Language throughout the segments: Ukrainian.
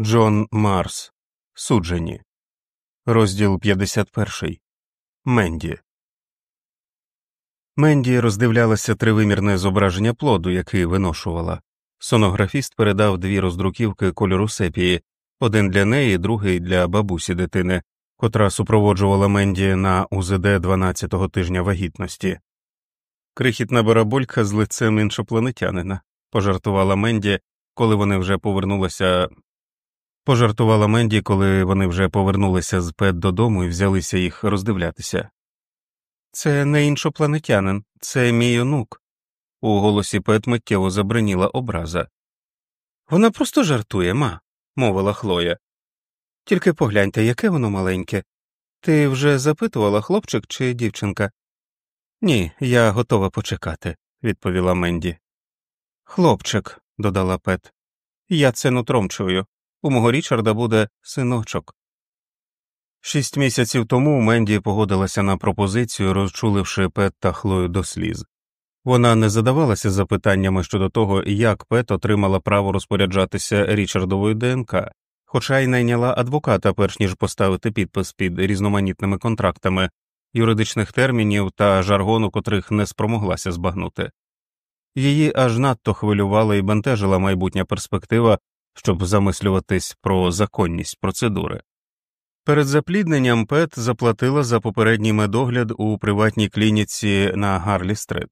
Джон Марс. Суджені. Розділ 51. Менді. Менді роздивлялася тривимірне зображення плоду, який виношувала. Сонографіст передав дві роздруківки кольору сепії один для неї, другий для бабусі дитини, котра супроводжувала Менді на УЗД 12-го тижня вагітності. Крихітна бараболька з лицем іншопланетянина, пожартувала Менді, коли вони вже повернулися пожартувала Менді, коли вони вже повернулися з Пет додому і взялися їх роздивлятися. Це не іншопланетянин, це мій онук. У голосі Пет миттєво забриніла образа. Вона просто жартує, ма, мовила Хлоя. Тільки погляньте, яке воно маленьке. Ти вже запитувала, хлопчик чи дівчинка? Ні, я готова почекати, відповіла Менді. Хлопчик, додала Пет. Я це нутром чую. У мого Річарда буде синочок. Шість місяців тому Менді погодилася на пропозицію, розчуливши Пет та Хлою до сліз. Вона не задавалася запитаннями щодо того, як Пет отримала право розпоряджатися Річардовою ДНК, хоча й найняла адвоката, перш ніж поставити підпис під різноманітними контрактами, юридичних термінів та жаргону, котрих не спромоглася збагнути. Її аж надто хвилювала і бентежила майбутня перспектива щоб замислюватись про законність процедури. Перед заплідненням Пет заплатила за попередній медогляд у приватній клініці на Гарлі Стрит.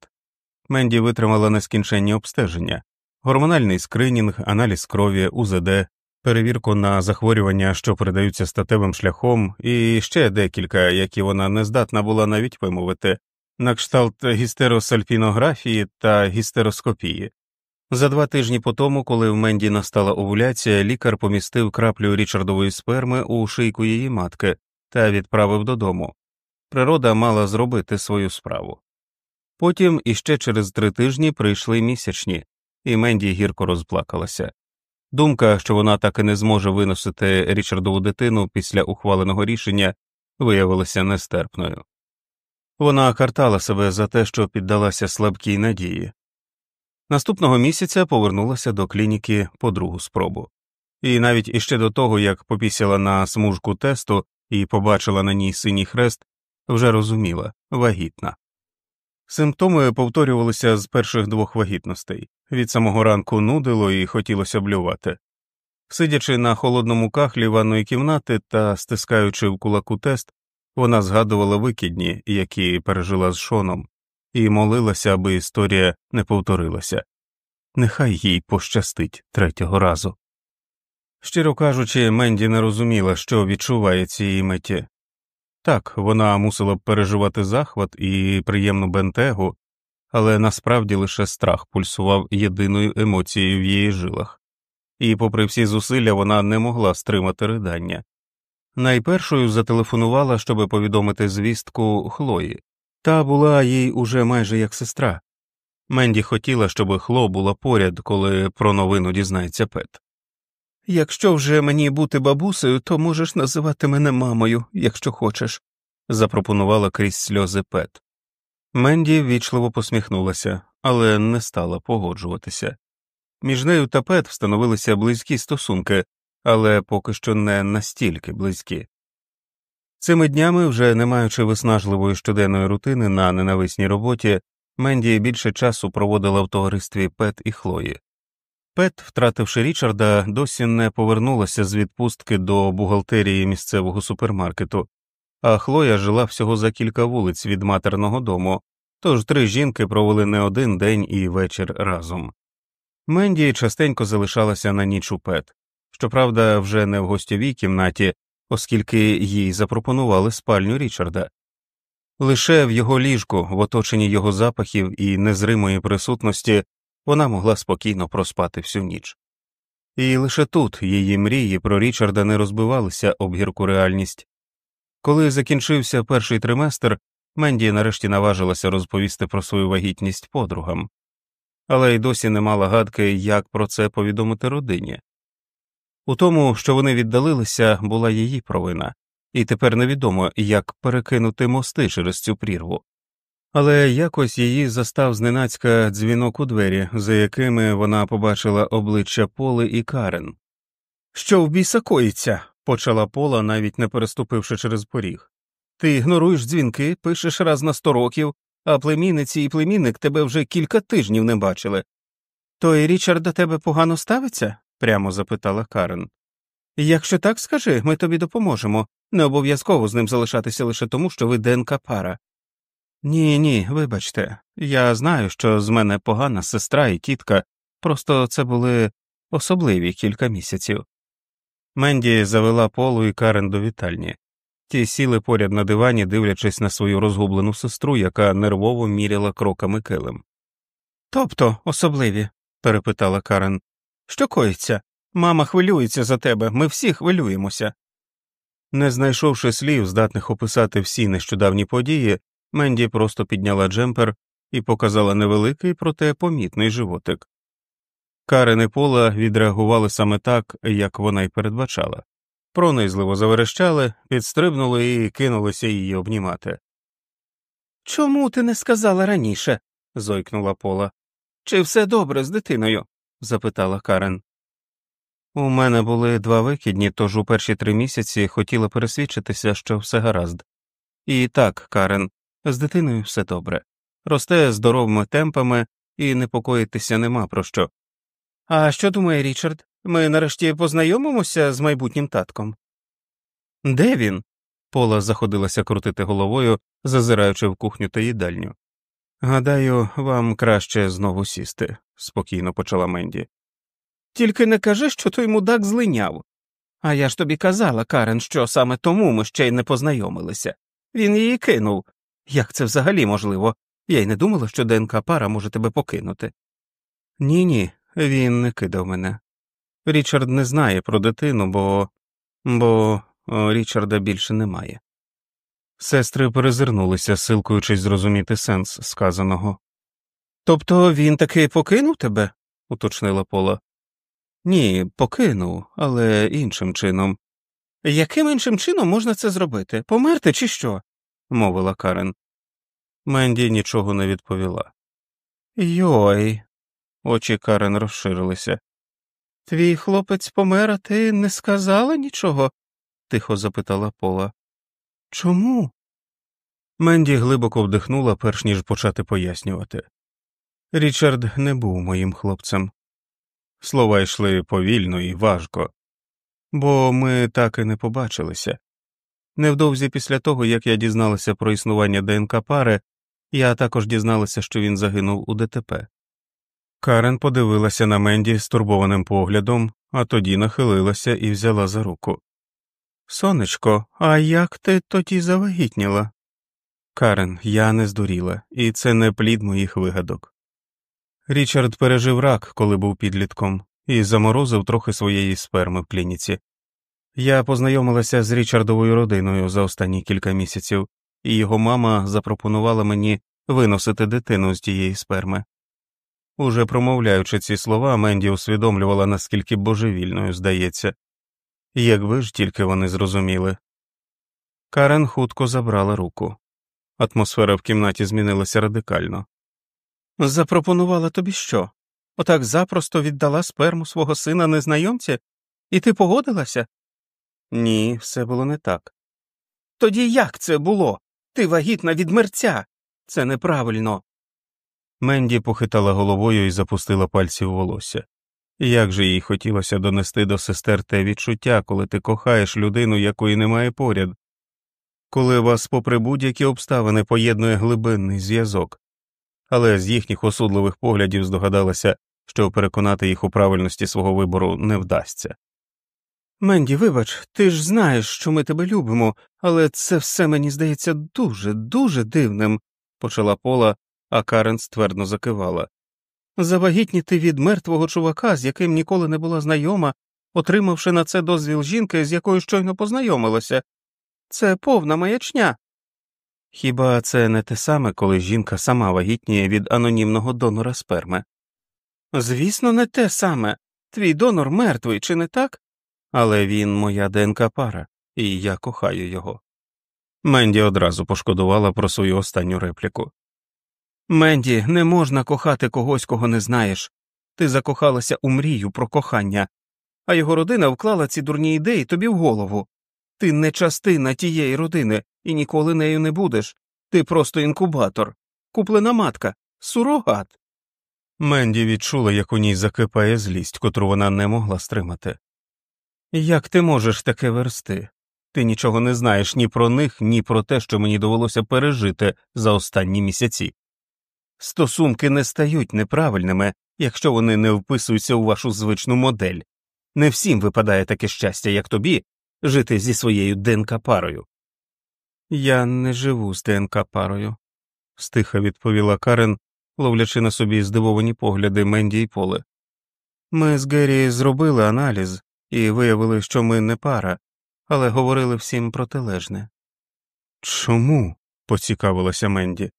Менді витримала нескінченні обстеження, гормональний скринінг, аналіз крові, УЗД, перевірку на захворювання, що передаються статевим шляхом, і ще декілька, які вона не здатна була навіть вимовити, на кшталт гістеросальпінографії та гістероскопії. За два тижні по тому, коли в Менді настала овуляція, лікар помістив краплю річардової сперми у шийку її матки та відправив додому. Природа мала зробити свою справу. Потім іще через три тижні прийшли місячні, і Менді гірко розплакалася. Думка, що вона так і не зможе виносити Річардову дитину після ухваленого рішення, виявилася нестерпною. Вона картала себе за те, що піддалася слабкій надії, Наступного місяця повернулася до клініки по другу спробу, і навіть іще до того, як попісяла на смужку тесту і побачила на ній синій хрест, вже розуміла вагітна. Симптоми повторювалися з перших двох вагітностей від самого ранку нудило і хотілося блювати. Сидячи на холодному кахлі ванної кімнати та стискаючи в кулаку тест, вона згадувала викидні, які пережила з шоном, і молилася, аби історія не повторилася нехай їй пощастить третього разу. Щиро кажучи, Менді не розуміла, що відчуває цієї меті. Так, вона мусила б переживати захват і приємну бентегу, але насправді лише страх пульсував єдиною емоцією в її жилах, і, попри всі зусилля, вона не могла стримати ридання. Найпершою зателефонувала, щоб повідомити звістку Хлої, та була їй уже майже як сестра. Менді хотіла, щоб Хло була поряд, коли про новину дізнається Пет. Якщо вже мені бути бабусею, то можеш називати мене мамою, якщо хочеш, запропонувала крізь сльози Пет. Менді ввічливо посміхнулася, але не стала погоджуватися. Між нею та Пет встановилися близькі стосунки, але поки що не настільки близькі. Цими днями, вже не маючи виснажливої щоденної рутини на ненависній роботі, Менді більше часу проводила в товаристві Пет і Хлої. Пет, втративши Річарда, досі не повернулася з відпустки до бухгалтерії місцевого супермаркету, а Хлоя жила всього за кілька вулиць від матерного дому, тож три жінки провели не один день і вечір разом. Менді частенько залишалася на ніч у Пет, щоправда, вже не в гостьовій кімнаті, оскільки їй запропонували спальню Річарда. Лише в його ліжку, в оточенні його запахів і незримої присутності, вона могла спокійно проспати всю ніч. І лише тут її мрії про Річарда не розбивалися об гірку реальність. Коли закінчився перший триместр, Менді нарешті наважилася розповісти про свою вагітність подругам, але й досі не мала гадки, як про це повідомити родині. У тому, що вони віддалилися, була її провина, і тепер невідомо, як перекинути мости через цю прірву. Але якось її застав зненацька дзвінок у двері, за якими вона побачила обличчя Поли і Карен. Що в біса коїться? почала пола, навіть не переступивши через поріг. Ти ігноруєш дзвінки, пишеш раз на сто років, а племінниці і племінник тебе вже кілька тижнів не бачили. Той Річард до тебе погано ставиться? Прямо запитала Карен. Якщо так скажи, ми тобі допоможемо. Не обов'язково з ним залишатися лише тому, що ви ДНК пара. Ні, ні, вибачте, я знаю, що з мене погана сестра і тітка, просто це були особливі кілька місяців. Менді завела полу і Карен до вітальні. Ті сіли поряд на дивані, дивлячись на свою розгублену сестру, яка нервово міряла кроками килим. Тобто особливі? перепитала Карен. Що коїться? Мама хвилюється за тебе, ми всі хвилюємося. Не знайшовши слів, здатних описати всі нещодавні події, Менді просто підняла джемпер і показала невеликий, проте помітний животик. Карен і Пола відреагували саме так, як вона й передбачала. Пронизливо заверещали, підстрибнули і кинулися її обнімати. Чому ти не сказала раніше? зойкнула Пола. Чи все добре з дитиною? Запитала Карен. У мене були два викидні, тож у перші три місяці хотіла пересвідчитися, що все гаразд. І так, Карен, з дитиною все добре, росте здоровими темпами і непокоїтися нема про що. А що думає Річард? Ми нарешті познайомимося з майбутнім татком. Де він? Пола заходилася крутити головою, зазираючи в кухню та їдальню. Гадаю, вам краще знову сісти, спокійно почала Менді. Тільки не кажи, що той мудак злиняв. А я ж тобі казала, Карен, що саме тому ми ще й не познайомилися. Він її кинув. Як це взагалі можливо? Я й не думала, що ДНК пара може тебе покинути. Ні, ні, він не кидав мене. Річард не знає про дитину, бо бо Річарда більше немає. Сестри перезирнулися, силкуючись зрозуміти сенс сказаного. Тобто він таки покинув тебе? уточнила Пола. Ні, покинув, але іншим чином. Яким іншим чином можна це зробити? Померти, чи що? мовила Карен. Менді нічого не відповіла. Йой. Очі Карен розширилися. Твій хлопець помер, а ти не сказала нічого? тихо запитала Пола. Чому? Менді глибоко вдихнула, перш ніж почати пояснювати. Річард не був моїм хлопцем. Слова йшли повільно і важко, бо ми так і не побачилися. Невдовзі після того, як я дізналася про існування ДНК пари, я також дізналася, що він загинув у ДТП. Карен подивилася на Менді стурбованим поглядом, а тоді нахилилася і взяла за руку. Сонечко, а як ти тоді завагітніла? Карен, я не здуріла, і це не плід моїх вигадок. Річард пережив рак, коли був підлітком, і заморозив трохи своєї сперми в клініці. Я познайомилася з Річардовою родиною за останні кілька місяців, і його мама запропонувала мені виносити дитину з тієї сперми. Уже промовляючи ці слова, Менді усвідомлювала, наскільки божевільною здається, якби ж тільки вони зрозуміли. Карен хутко забрала руку. Атмосфера в кімнаті змінилася радикально. Запропонувала тобі що? Отак запросто віддала сперму свого сина незнайомці, і ти погодилася? Ні, все було не так. Тоді як це було? Ти вагітна від мерця. Це неправильно. Менді похитала головою і запустила пальці в волосся. Як же їй хотілося донести до сестер те відчуття, коли ти кохаєш людину, якої немає поряд, коли вас, попри будь-які обставини, поєднує глибинний зв'язок, але з їхніх осудливих поглядів здогадалася, що переконати їх у правильності свого вибору не вдасться. Менді, вибач, ти ж знаєш, що ми тебе любимо, але це все мені здається дуже, дуже дивним, почала Пола, а Карен ствердно закивала. Завагітніти від мертвого чувака, з яким ніколи не була знайома, отримавши на це дозвіл жінки, з якою щойно познайомилася. Це повна маячня. Хіба це не те саме, коли жінка сама вагітніє від анонімного донора сперми? Звісно, не те саме. Твій донор мертвий, чи не так? Але він моя ДНК пара, і я кохаю його. Менді одразу пошкодувала про свою останню репліку. Менді, не можна кохати когось, кого не знаєш. Ти закохалася у мрію про кохання. а його родина вклала ці дурні ідеї тобі в голову. Ти не частина тієї родини і ніколи нею не будеш. Ти просто інкубатор, куплена матка, сурогат. Менді відчула, як у ній закипає злість, котру вона не могла стримати. Як ти можеш таке версти? Ти нічого не знаєш ні про них, ні про те, що мені довелося пережити за останні місяці. Стосунки не стають неправильними, якщо вони не вписуються у вашу звичну модель. Не всім випадає таке щастя, як тобі, жити зі своєю ДНК парою. Я не живу з ДНК парою, стиха відповіла Карен, ловлячи на собі здивовані погляди Менді і Поле. Ми з Геррі зробили аналіз і виявили, що ми не пара, але говорили всім протилежне. Чому? поцікавилася Менді.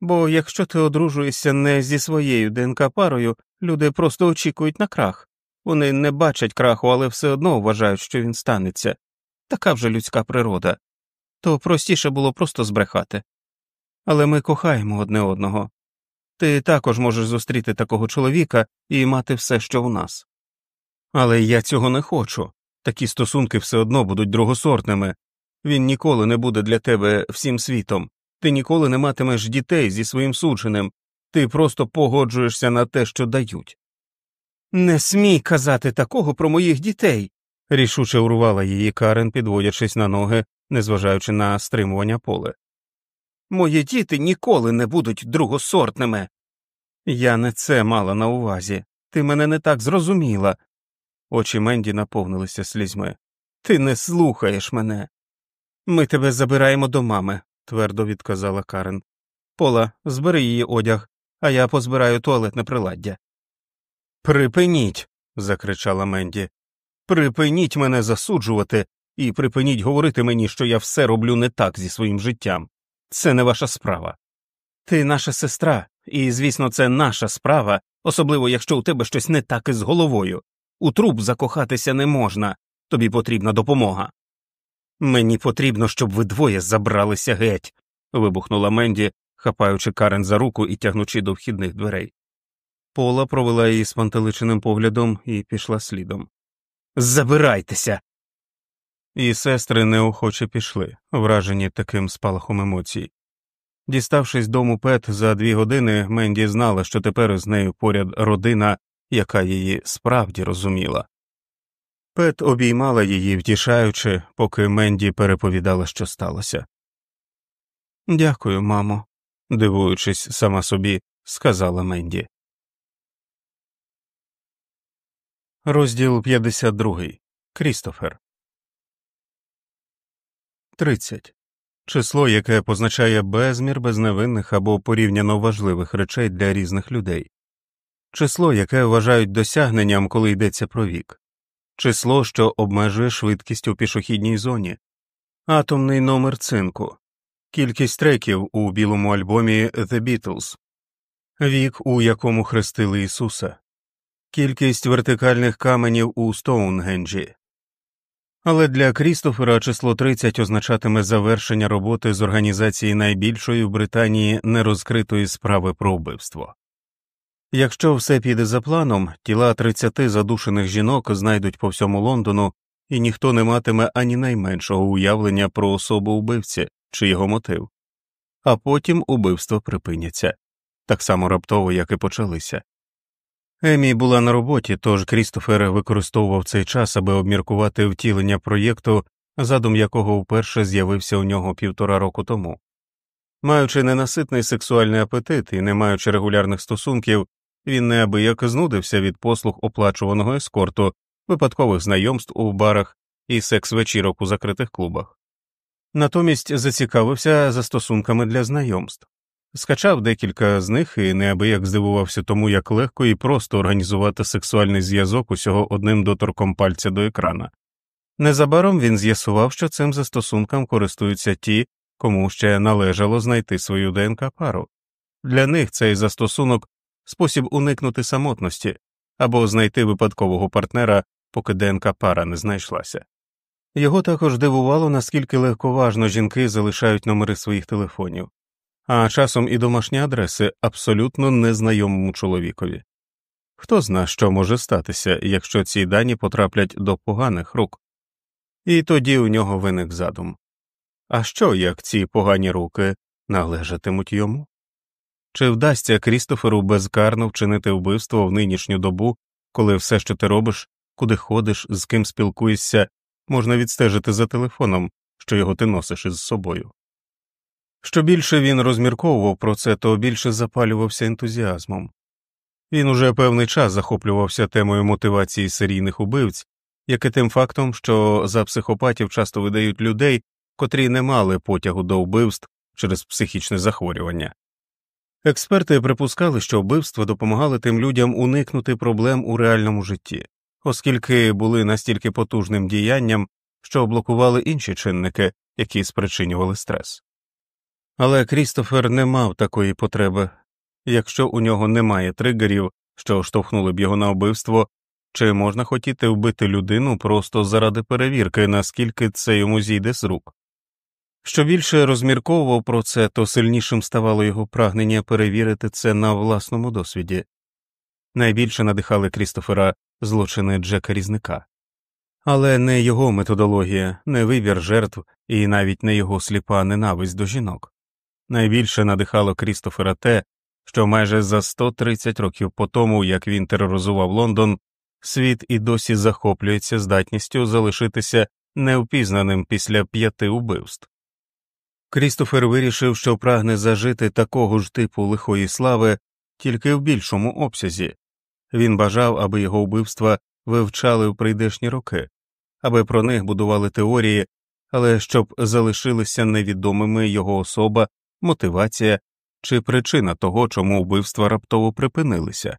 Бо якщо ти одружуєшся не зі своєю ДНК парою, люди просто очікують на крах. Вони не бачать краху, але все одно вважають, що він станеться. Така вже людська природа. То простіше було просто збрехати. Але ми кохаємо одне одного. Ти також можеш зустріти такого чоловіка і мати все, що у нас. Але я цього не хочу. Такі стосунки все одно будуть другосортними. Він ніколи не буде для тебе всім світом. Ти ніколи не матимеш дітей зі своїм судженим, ти просто погоджуєшся на те, що дають. Не смій казати такого про моїх дітей. рішуче урвала її Карен, підводячись на ноги, незважаючи на стримування поле. Мої діти ніколи не будуть другосортними. Я не це мала на увазі. Ти мене не так зрозуміла. Очі Менді наповнилися слізьми. Ти не слухаєш мене. Ми тебе забираємо до мами, твердо відказала Карен. Пола, збери її одяг, а я позбираю туалетне приладдя. Припиніть. закричала Менді. Припиніть мене засуджувати і припиніть говорити мені, що я все роблю не так зі своїм життям. Це не ваша справа. Ти наша сестра, і, звісно, це наша справа, особливо якщо у тебе щось не так із головою. У труп закохатися не можна, тобі потрібна допомога. Мені потрібно, щоб ви двоє забралися геть. вибухнула Менді, хапаючи Карен за руку і тягнучи до вхідних дверей. Пола провела її спантеличеним поглядом і пішла слідом. Забирайтеся. І сестри неохоче пішли, вражені таким спалахом емоцій. Діставшись дому Пет за дві години, Менді знала, що тепер з нею поряд родина, яка її справді розуміла. Пет обіймала її, втішаючи, поки Менді переповідала, що сталося. Дякую, мамо, дивуючись сама собі, сказала Менді. Розділ 52. Крістофер 30. Число, яке позначає безмір безневинних або порівняно важливих речей для різних людей, число, яке вважають досягненням, коли йдеться про вік, число, що обмежує швидкість у пішохідній зоні, атомний номер цинку, кількість треків у білому альбомі The Beatles, вік, у якому хрестили Ісуса, кількість вертикальних каменів у Стоунгенджі. Але для Крістофера число 30 означатиме завершення роботи з організації найбільшої в Британії нерозкритої справи про вбивство. Якщо все піде за планом, тіла 30 задушених жінок знайдуть по всьому Лондону, і ніхто не матиме ані найменшого уявлення про особу вбивці чи його мотив, а потім убивства припиняться так само раптово, як і почалися. Емі була на роботі, тож Крістофер використовував цей час, аби обміркувати втілення проєкту, задум якого вперше з'явився у нього півтора року тому. Маючи ненаситний сексуальний апетит і не маючи регулярних стосунків, він неабияк знудився від послуг оплачуваного ескорту, випадкових знайомств у барах і секс вечірок у закритих клубах. Натомість зацікавився застосунками для знайомств. Скачав декілька з них і неабияк здивувався тому, як легко і просто організувати сексуальний зв'язок усього одним доторком пальця до екрана. Незабаром він з'ясував, що цим застосункам користуються ті, кому ще належало знайти свою ДНК пару. Для них цей застосунок спосіб уникнути самотності або знайти випадкового партнера, поки ДНК пара не знайшлася. Його також дивувало, наскільки легковажно жінки залишають номери своїх телефонів а часом і домашні адреси абсолютно незнайомому чоловікові. Хто зна, що може статися, якщо ці дані потраплять до поганих рук? І тоді у нього виник задум а що, як ці погані руки належатимуть йому? Чи вдасться Крістоферу безкарно вчинити вбивство в нинішню добу, коли все, що ти робиш, куди ходиш, з ким спілкуєшся, можна відстежити за телефоном, що його ти носиш із собою? Що більше він розмірковував про це, то більше запалювався ентузіазмом. Він уже певний час захоплювався темою мотивації серійних убивць, як і тим фактом, що за психопатів часто видають людей, котрі не мали потягу до вбивств через психічне захворювання. Експерти припускали, що вбивства допомагали тим людям уникнути проблем у реальному житті, оскільки були настільки потужним діянням, що блокували інші чинники, які спричинювали стрес. Але Крістофер не мав такої потреби якщо у нього немає тригерів, що штовхнули б його на вбивство, чи можна хотіти вбити людину просто заради перевірки, наскільки це йому зійде з рук. Що більше розмірковував про це, то сильнішим ставало його прагнення перевірити це на власному досвіді. Найбільше надихали Крістофера злочини Джека Різника, але не його методологія, не вибір жертв і навіть не його сліпа ненависть до жінок. Найбільше надихало Крістофера те, що майже за 130 років по тому, як він тероризував Лондон, світ і досі захоплюється здатністю залишитися невпізнаним після п'яти убивств. Крістофер вирішив, що прагне зажити такого ж типу лихої слави тільки в більшому обсязі. Він бажав, аби його вбивства вивчали в прийдешні роки, аби про них будували теорії, але щоб залишилися невідомими його особа, мотивація чи причина того, чому вбивства раптово припинилися.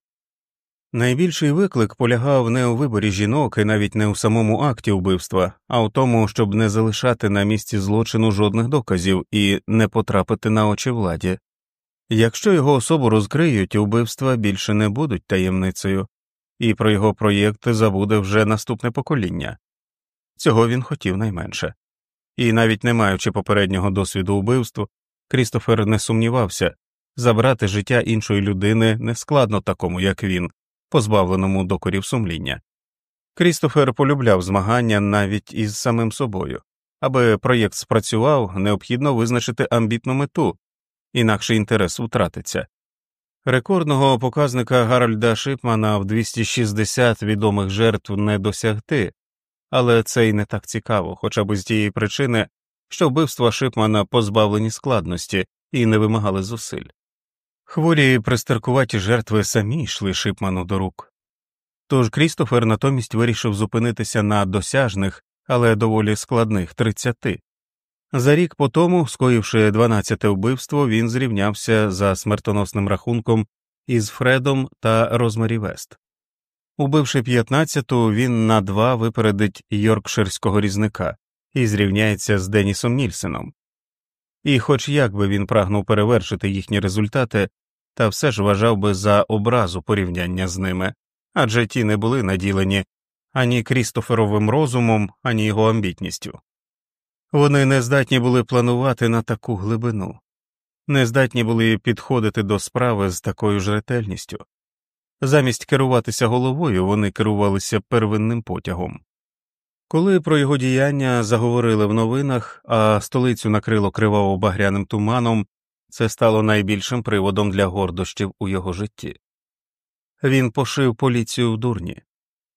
Найбільший виклик полягав не у виборі жінок і навіть не у самому акті вбивства, а у тому, щоб не залишати на місці злочину жодних доказів і не потрапити на очі владі. Якщо його особу розкриють, вбивства більше не будуть таємницею, і про його проєкт забуде вже наступне покоління цього він хотів найменше, і навіть не маючи попереднього досвіду вбивств, Крістофер не сумнівався забрати життя іншої людини нескладно такому, як він позбавленому докорів сумління. Крістофер полюбляв змагання навіть із самим собою. Аби проєкт спрацював, необхідно визначити амбітну мету, інакше інтерес втратиться. Рекордного показника Гарольда Шипмана в 260 відомих жертв не досягти, але це й не так цікаво, хоча б з тієї причини, що вбивства Шипмана позбавлені складності і не вимагали зусиль. Хворі пристаркуваті жертви самі йшли Шипману до рук. Тож Крістофер натомість вирішив зупинитися на досяжних, але доволі складних тридцяти. За рік по тому, скоївши дванадцяте вбивство, він зрівнявся за смертоносним рахунком із Фредом та Розмарі Вест. Убивши п'ятнадцяту, він на два випередить Йоркширського різника і зрівняється з Денісом Нільсеном. І, хоч як би він прагнув перевершити їхні результати, та все ж вважав би за образу порівняння з ними, адже ті не були наділені ані Крістоферовим розумом, ані його амбітністю. Вони не здатні були планувати на таку глибину, не здатні були підходити до справи з такою ж ретельністю. Замість керуватися головою вони керувалися первинним потягом. Коли про його діяння заговорили в новинах, а столицю накрило криваво багряним туманом, це стало найбільшим приводом для гордощів у його житті. Він пошив поліцію в дурні,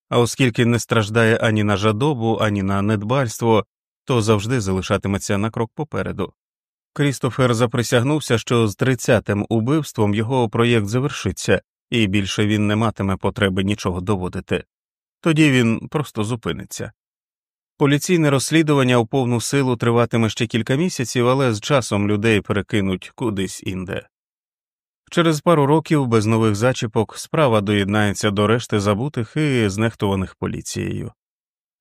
а оскільки не страждає ані на жадобу, ані на недбальство, то завжди залишатиметься на крок попереду. Крістофер заприсягнувся, що з тридцятим убивством його проєкт завершиться, і більше він не матиме потреби нічого доводити, тоді він просто зупиниться. Поліційне розслідування у повну силу триватиме ще кілька місяців, але з часом людей перекинуть кудись інде. Через пару років без нових зачіпок справа доєднається до решти забутих і знехтуваних поліцією,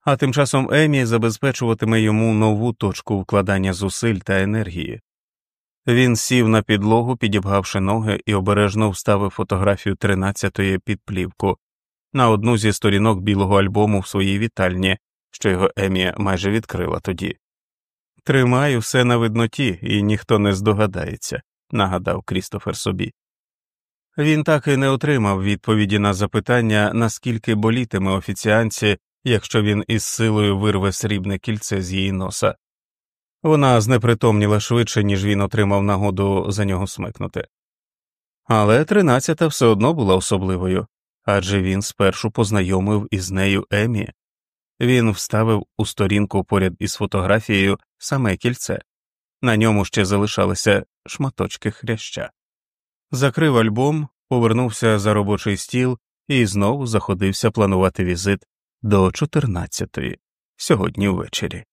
а тим часом Емі забезпечуватиме йому нову точку вкладання зусиль та енергії. Він сів на підлогу, підібгавши ноги, і обережно вставив фотографію тринадцятої під плівку на одну зі сторінок білого альбому в своїй вітальні що його Емія майже відкрила тоді. Тримаю все на видноті, і ніхто не здогадається, нагадав Крістофер собі. Він так і не отримав відповіді на запитання, наскільки болітиме офіціанці, якщо він із силою вирве срібне кільце з її носа. Вона знепритомніла швидше, ніж він отримав нагоду за нього смикнути. Але тринадцята все одно була особливою адже він спершу познайомив із нею Емі. Він вставив у сторінку поряд із фотографією саме кільце, на ньому ще залишалися шматочки хряща. Закрив альбом, повернувся за робочий стіл і знову заходився планувати візит до 14-ї сьогодні ввечері.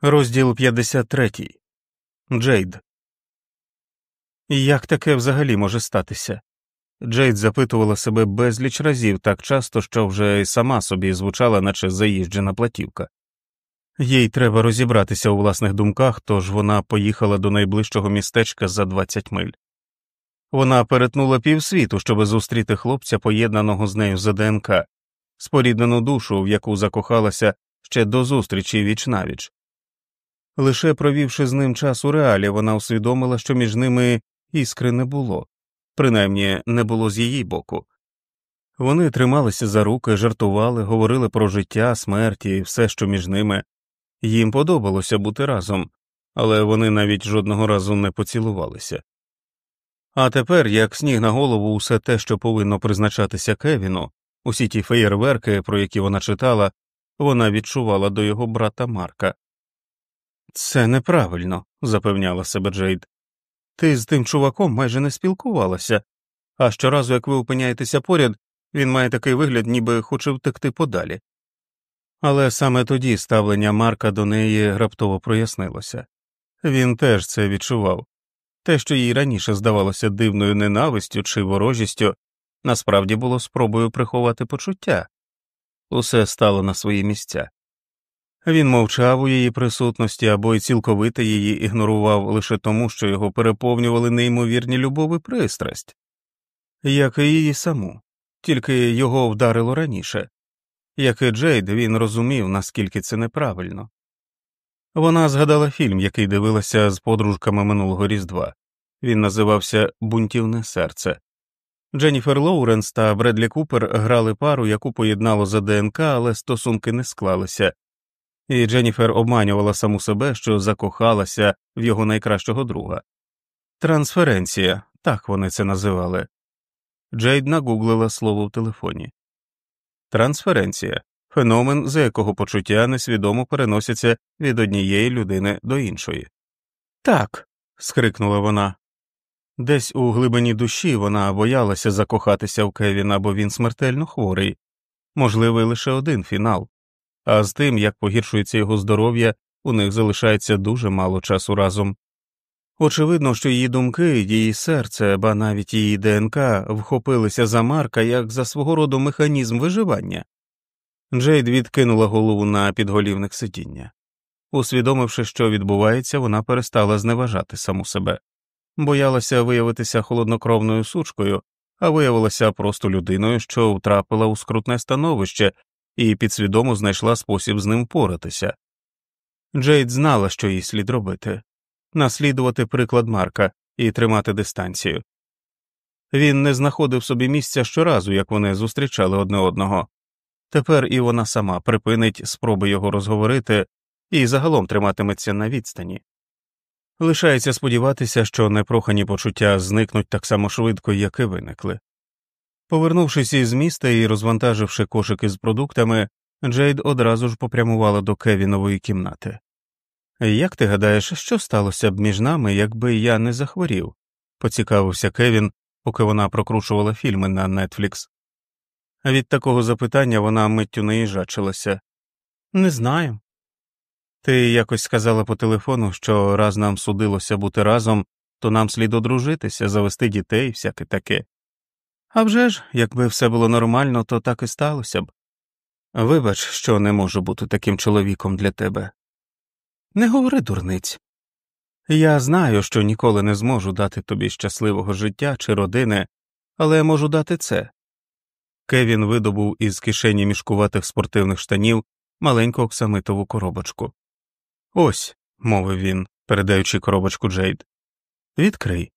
Розділ 53. Джейд. Як таке взагалі може статися? Джейд запитувала себе безліч разів так часто, що вже й сама собі звучала, наче заїжджена платівка. Їй треба розібратися у власних думках, тож вона поїхала до найближчого містечка за 20 миль. Вона перетнула півсвіту, щоб зустріти хлопця, поєднаного з нею за ДНК, споріднену душу, в яку закохалася ще до зустрічі віч навіч. Лише провівши з ним час у реалі, вона усвідомила, що між ними іскри не було, принаймні не було з її боку. Вони трималися за руки, жартували, говорили про життя, смерті і все, що між ними. Їм подобалося бути разом, але вони навіть жодного разу не поцілувалися. А тепер, як сніг на голову, усе те, що повинно призначатися Кевіну, усі ті феєрверки, про які вона читала, вона відчувала до його брата Марка. Це неправильно, запевняла себе Джейд. Ти з тим чуваком майже не спілкувалася, а щоразу, як ви опиняєтеся поряд, він має такий вигляд, ніби хоче втекти подалі. Але саме тоді ставлення Марка до неї раптово прояснилося він теж це відчував те, що їй раніше здавалося дивною ненавистю чи ворожістю, насправді було спробою приховати почуття усе стало на свої місця. Він мовчав у її присутності або й цілковито її ігнорував лише тому, що його переповнювали неймовірні любов і пристрасть, як і її саму, тільки його вдарило раніше. Як і Джейд, він розумів, наскільки це неправильно. Вона згадала фільм, який дивилася з подружками минулого Різдва. Він називався Бунтівне серце. Дженніфер Лоуренс та Бредлі Купер грали пару, яку поєднало за ДНК, але стосунки не склалися, і Дженніфер обманювала саму себе, що закохалася в його найкращого друга. Трансференція, так вони це називали. Джейд нагуглила слово в телефоні. Трансференція феномен, за якого почуття несвідомо переносяться від однієї людини до іншої. Так. скрикнула вона. Десь у глибині душі вона боялася закохатися в Кевіна, бо він смертельно хворий, можливий лише один фінал, а з тим, як погіршується його здоров'я, у них залишається дуже мало часу разом. Очевидно, що її думки, її серце, ба навіть її ДНК вхопилися за Марка як за свого роду механізм виживання. Джейд відкинула голову на підголівник сидіння. Усвідомивши, що відбувається, вона перестала зневажати саму себе, боялася виявитися холоднокровною сучкою, а виявилася просто людиною, що втрапила у скрутне становище і підсвідомо знайшла спосіб з ним впоратися. Джейд знала, що їй слід робити наслідувати приклад Марка і тримати дистанцію. Він не знаходив собі місця щоразу, як вони зустрічали одне одного. Тепер і вона сама припинить спроби його розговорити і загалом триматиметься на відстані. Лишається сподіватися, що непрохані почуття зникнуть так само швидко, як і виникли. Повернувшись із міста і розвантаживши кошики з продуктами, Джейд одразу ж попрямувала до Кевінової кімнати. Як ти гадаєш, що сталося б між нами, якби я не захворів? поцікавився Кевін, поки вона прокручувала фільми на Нетфлікс. Від такого запитання вона миттю наїжачилася. Не знаю. Ти якось сказала по телефону, що раз нам судилося бути разом, то нам слід одружитися, завести дітей, всяке таке. А вже ж, якби все було нормально, то так і сталося б. Вибач, що не можу бути таким чоловіком для тебе. Не говори дурниць. Я знаю, що ніколи не зможу дати тобі щасливого життя чи родини, але можу дати це. Кевін видобув із кишені мішкуватих спортивних штанів маленьку оксамитову коробочку. Ось, мовив він, передаючи коробочку Джейд. Відкрий.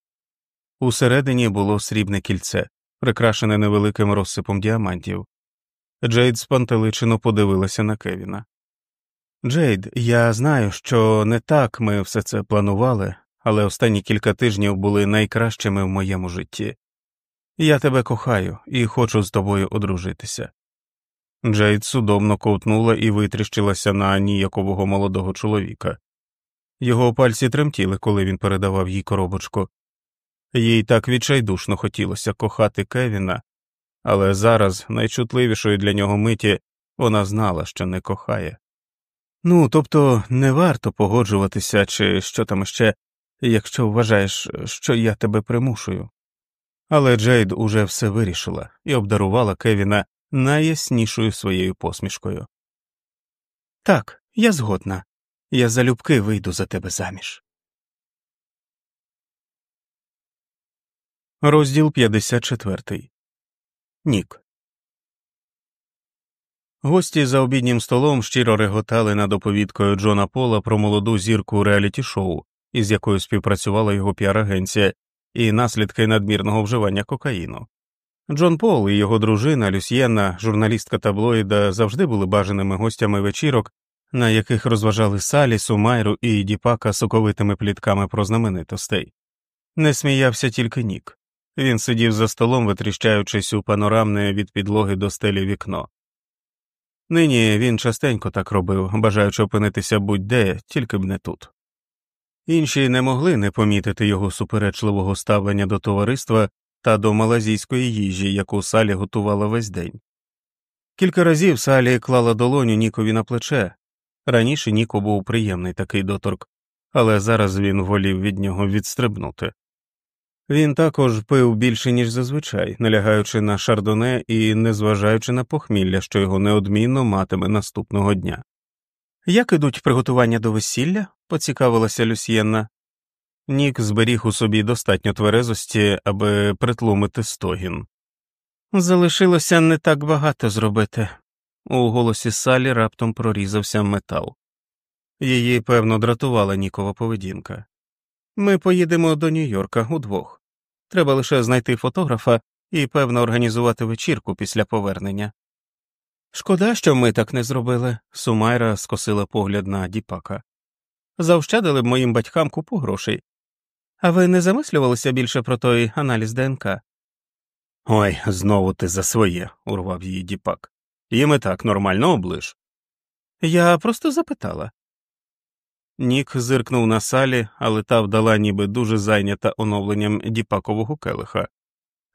Усередині було срібне кільце, прикрашене невеликим розсипом діамантів. Джейд спантеличено подивилася на Кевіна. Джейд, я знаю, що не так ми все це планували, але останні кілька тижнів були найкращими в моєму житті. Я тебе кохаю і хочу з тобою одружитися. Джейд судомно ковтнула і витріщилася на ніякового молодого чоловіка. Його пальці тремтіли, коли він передавав їй коробочку. Їй так відчайдушно хотілося кохати Кевіна, але зараз, найчутливішої для нього миті, вона знала, що не кохає. Ну, тобто не варто погоджуватися, чи що там ще, якщо вважаєш, що я тебе примушую. Але Джейд уже все вирішила і обдарувала Кевіна найяснішою своєю посмішкою. Так, я згодна. Я залюбки вийду за тебе заміж. Розділ 54. Нік. Гості за обіднім столом щиро реготали над оповідкою Джона Пола про молоду зірку реаліті шоу, із якою співпрацювала його піар-агенція, і наслідки надмірного вживання кокаїну. Джон Пол і його дружина Люсьєнна, журналістка таблоїда, завжди були бажаними гостями вечірок, на яких розважали Салі, Сумайру і Діпака соковитими плітками про знаменитостей. Не сміявся тільки Нік. Він сидів за столом, витріщаючись у панорамне від підлоги до стелі вікно. Нині він частенько так робив, бажаючи опинитися будь де, тільки б не тут. Інші не могли не помітити його суперечливого ставлення до товариства та до малазійської їжі, яку Салі готувала весь день. Кілька разів Салі клала долоню Нікові на плече. Раніше Ніко був приємний такий доторк, але зараз він волів від нього відстрибнути. Він також пив більше, ніж зазвичай, налягаючи на шардоне і незважаючи на похмілля, що його неодмінно матиме наступного дня. Як ідуть приготування до весілля? поцікавилася Люсьєнна. Нік зберіг у собі достатньо тверезості, аби притлумити стогін. Залишилося не так багато зробити. У голосі Салі раптом прорізався метал. Її, певно, дратувала Нікова поведінка. Ми поїдемо до Нью-Йорка удвох. Треба лише знайти фотографа і, певно, організувати вечірку після повернення. Шкода, що ми так не зробили, Сумайра скосила погляд на Діпака. Заощадили б моїм батькам купу грошей. А ви не замислювалися більше про той аналіз ДНК? Ой, знову ти за своє, урвав її Діпак. Їм і так нормально облиш. Я просто запитала. Нік зиркнув на салі, але та вдала, ніби дуже зайнята оновленням діпакового келиха.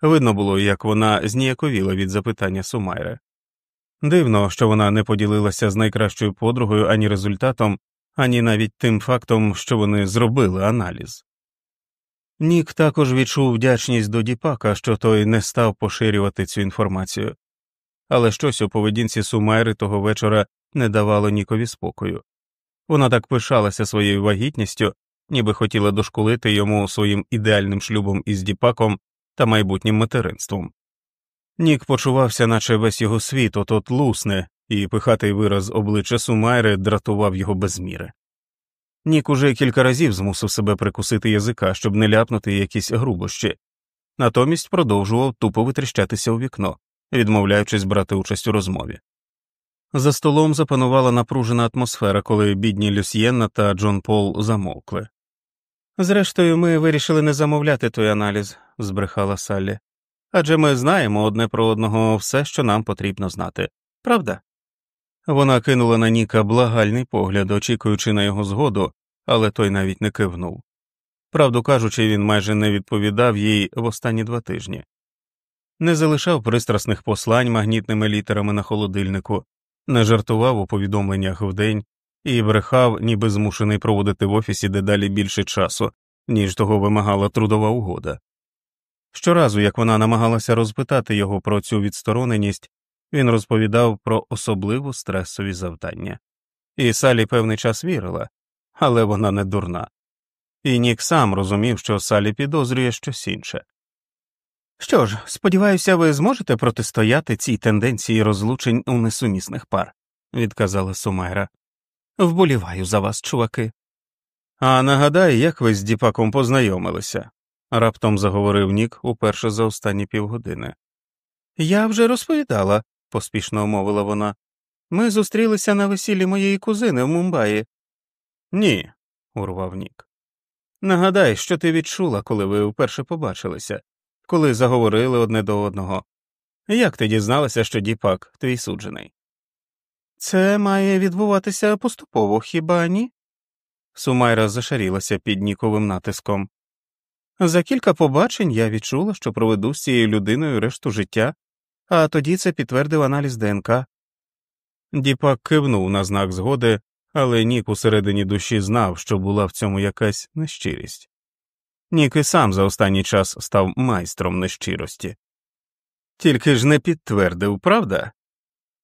Видно було, як вона зніяковіла від запитання Сумайре. Дивно, що вона не поділилася з найкращою подругою ані результатом, ані навіть тим фактом, що вони зробили аналіз. Нік також відчув вдячність до Діпака, що той не став поширювати цю інформацію, але щось у поведінці Сумайри того вечора не давало Нікові спокою. Вона так пишалася своєю вагітністю, ніби хотіла дошкулити йому своїм ідеальним шлюбом із Діпаком та майбутнім материнством. Нік почувався, наче весь його світ от от лусне, і пихатий вираз обличчя Сумайри дратував його без міри. Нік уже кілька разів змусив себе прикусити язика, щоб не ляпнути якісь грубощі, натомість продовжував тупо витріщатися у вікно, відмовляючись брати участь у розмові. За столом запанувала напружена атмосфера, коли бідні Люсьєнна та Джон Пол замовкли. Зрештою, ми вирішили не замовляти той аналіз, збрехала Саллі, адже ми знаємо одне про одного все, що нам потрібно знати, правда? Вона кинула на Ніка благальний погляд, очікуючи на його згоду, але той навіть не кивнув. Правду кажучи, він майже не відповідав їй в останні два тижні, не залишав пристрасних послань магнітними літерами на холодильнику, не жартував у повідомленнях вдень і брехав, ніби змушений проводити в офісі дедалі більше часу, ніж того вимагала трудова угода. Щоразу, як вона намагалася розпитати його про цю відстороненість, він розповідав про особливо стресові завдання, і Салі певний час вірила, але вона не дурна. І Нік сам розумів, що Салі підозрює щось інше. Що ж, сподіваюся, ви зможете протистояти цій тенденції розлучень у несумісних пар, відказала Сумайра. Вболіваю за вас, чуваки. А нагадай, як ви з Діпаком познайомилися, раптом заговорив Нік уперше за останні півгодини. Я вже розповідала, поспішно мовила вона. Ми зустрілися на весіллі моєї кузини в Мумбаї. Ні, урвав Нік. Нагадай, що ти відчула, коли ви вперше побачилися, коли заговорили одне до одного. Як ти дізналася, що Діпак твій суджений? Це має відбуватися поступово, хіба ні? Сумайра зашарілася під ніковим натиском. За кілька побачень я відчула, що проведу з цією людиною решту життя, а тоді це підтвердив аналіз ДНК. Діпак кивнув на знак згоди, але Нік усередині душі знав, що була в цьому якась нещирість. Нік і сам за останній час став майстром нещирості. Тільки ж не підтвердив, правда?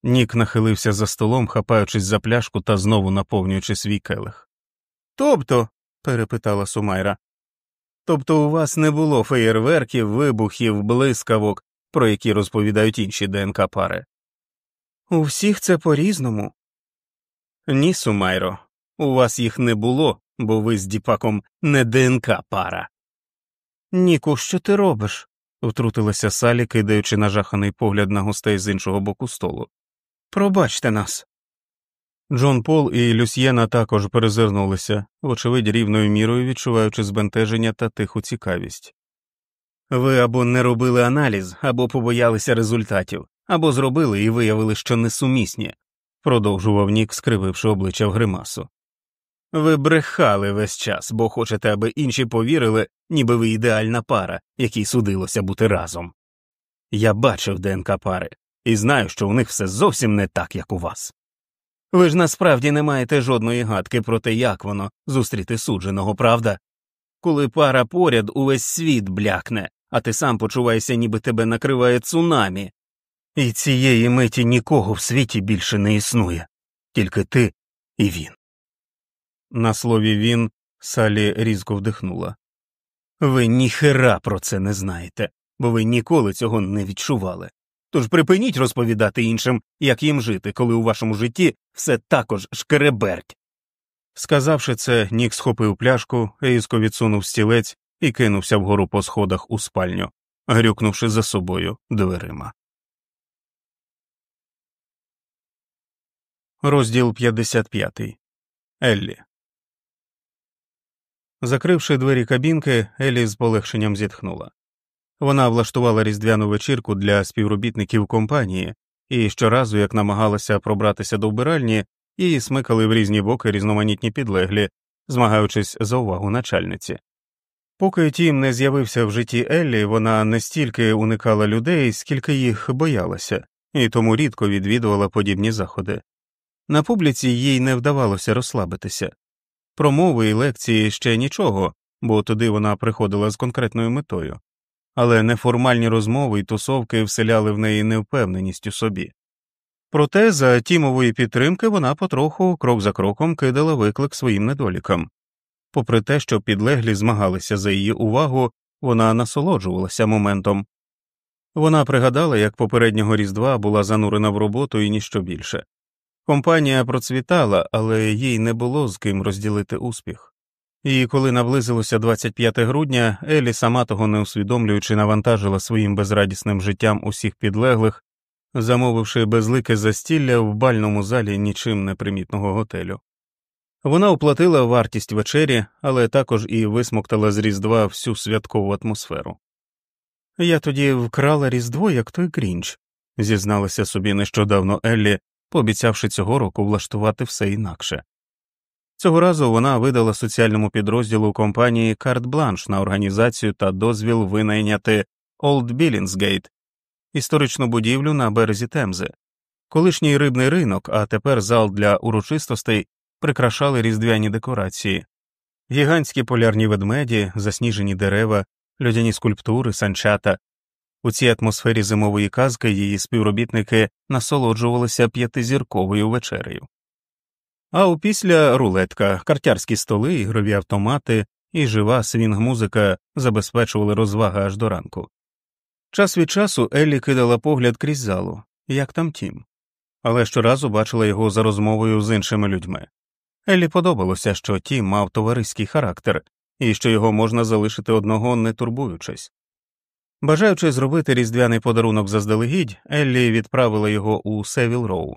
Нік нахилився за столом, хапаючись за пляшку та знову наповнюючи свій келих. Тобто, перепитала Сумайра, тобто у вас не було феєрверків, вибухів, блискавок, про які розповідають інші ДНК пари? У всіх це по різному. Ні, Сумайро, у вас їх не було, бо ви з Діпаком не ДНК пара. Ніку, що ти робиш? втрутилася Салі, кидаючи нажаханий погляд на гостей з іншого боку столу. Пробачте нас. Джон Пол і Люсьєна також перезирнулися, вочевидь, рівною мірою відчуваючи збентеження та тиху цікавість. Ви або не робили аналіз, або побоялися результатів, або зробили і виявили, що несумісні, продовжував Нік, скрививши обличчя в гримасу. Ви брехали весь час, бо хочете, аби інші повірили, ніби ви ідеальна пара, якій судилося бути разом. Я бачив ДНК пари і знаю, що у них все зовсім не так, як у вас. Ви ж насправді не маєте жодної гадки про те, як воно зустріти судженого, правда? Коли пара поряд, увесь світ блякне, а ти сам почуваєшся, ніби тебе накриває цунамі. І цієї миті нікого в світі більше не існує, тільки ти і він. На слові він Салі різко вдихнула. Ви ніхера про це не знаєте, бо ви ніколи цього не відчували. Тож припиніть розповідати іншим, як їм жити, коли у вашому житті все також шкереберть. Сказавши це, Нік схопив пляшку, різко відсунув стілець і кинувся вгору по сходах у спальню, грюкнувши за собою дверима. Розділ 55. Еллі. Закривши двері кабінки, Еллі з полегшенням зітхнула. Вона влаштувала різдвяну вечірку для співробітників компанії, і щоразу, як намагалася пробратися до вбиральні, її смикали в різні боки різноманітні підлеглі, змагаючись за увагу начальниці. Поки тім не з'явився в житті Еллі, вона не стільки уникала людей, скільки їх боялася, і тому рідко відвідувала подібні заходи. На публіці їй не вдавалося розслабитися. Промови і лекції ще нічого, бо туди вона приходила з конкретною метою, але неформальні розмови й тусовки вселяли в неї невпевненість у собі. Проте за тімової підтримки вона потроху, крок за кроком, кидала виклик своїм недолікам. Попри те, що підлеглі змагалися за її увагу, вона насолоджувалася моментом. Вона пригадала, як попереднього різдва була занурена в роботу і ніщо більше. Компанія процвітала, але їй не було з ким розділити успіх. І коли наблизилося 25 грудня, Елі, сама того не усвідомлюючи, навантажила своїм безрадісним життям усіх підлеглих, замовивши безлике застілля в бальному залі нічим непримітного готелю. Вона оплатила вартість вечері, але також і висмоктала з Різдва всю святкову атмосферу. Я тоді вкрала Різдво, як той Грінч, зізналася собі нещодавно Еллі, пообіцявши цього року влаштувати все інакше. Цього разу вона видала соціальному підрозділу компанії карт бланш на організацію та дозвіл винайняти Old Billingsgate, історичну будівлю на березі Темзи, колишній рибний ринок, а тепер зал для урочистостей прикрашали різдвяні декорації, гігантські полярні ведмеді, засніжені дерева, льодяні скульптури, санчата. У цій атмосфері зимової казки її співробітники насолоджувалися п'ятизірковою вечерею. А опісля рулетка, картярські столи, ігрові автомати і жива свінг-музика забезпечували розваги аж до ранку. Час від часу Еллі кидала погляд крізь залу, як там тім, але щоразу бачила його за розмовою з іншими людьми. Еллі подобалося, що Тім мав товариський характер і що його можна залишити одного, не турбуючись. Бажаючи зробити різдвяний подарунок заздалегідь, Еллі відправила його у Севіл Роу.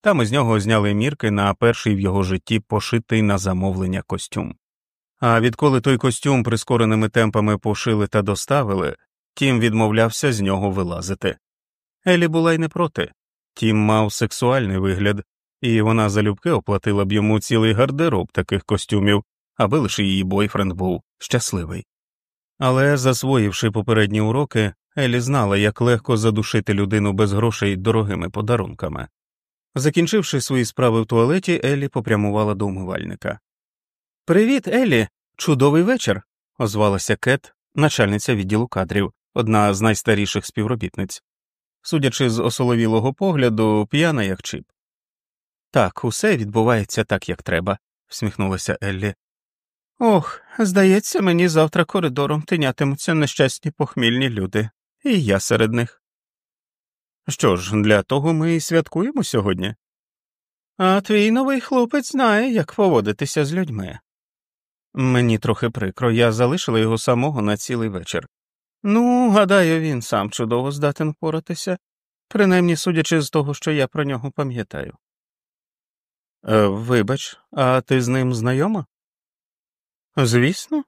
Там із нього зняли мірки на перший в його житті пошитий на замовлення костюм. А відколи той костюм прискореними темпами пошили та доставили, Тім відмовлявся з нього вилазити. Елі була й не проти. Тім мав сексуальний вигляд, і вона залюбки оплатила б йому цілий гардероб таких костюмів, аби лише її бойфренд був щасливий. Але, засвоївши попередні уроки, Елі знала, як легко задушити людину без грошей дорогими подарунками. Закінчивши свої справи в туалеті, Елі попрямувала до умивальника. Привіт, Елі! Чудовий вечір. озвалася Кет, начальниця відділу кадрів, одна з найстаріших співробітниць. Судячи з осоловілого погляду, п'яна як чип. Так, усе відбувається так, як треба, всміхнулася Еллі. Ох, здається, мені завтра коридором тинятимуться нещасні похмільні люди, і я серед них. Що ж, для того ми і святкуємо сьогодні. А твій новий хлопець знає, як поводитися з людьми. Мені трохи прикро, я залишила його самого на цілий вечір. Ну, гадаю, він сам чудово здатен впоратися, принаймні судячи з того, що я про нього пам'ятаю. Е, Вибач, а ти з ним знайома? Звісно,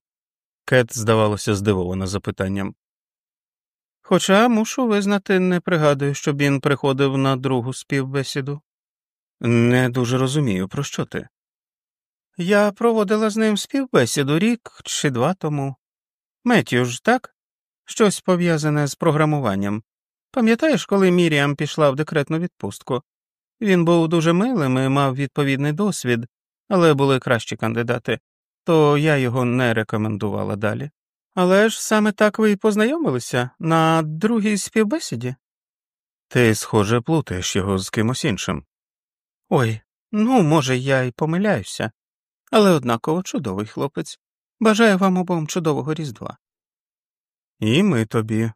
Кет здавалося здивована запитанням. Хоча мушу визнати, не пригадую, щоб він приходив на другу співбесіду. Не дуже розумію, про що ти? Я проводила з ним співбесіду рік чи два тому. Меттю ж, так? Щось пов'язане з програмуванням. Пам'ятаєш, коли Міріам пішла в декретну відпустку? Він був дуже милим і мав відповідний досвід, але були кращі кандидати, то я його не рекомендувала далі. Але ж саме так ви й познайомилися на другій співбесіді? Ти, схоже, плутаєш його з кимось іншим. Ой, ну, може, я й помиляюся, але однаково чудовий хлопець. Бажаю вам обом чудового Різдва. І ми тобі,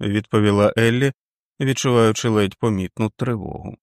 відповіла Еллі, відчуваючи ледь помітну тривогу.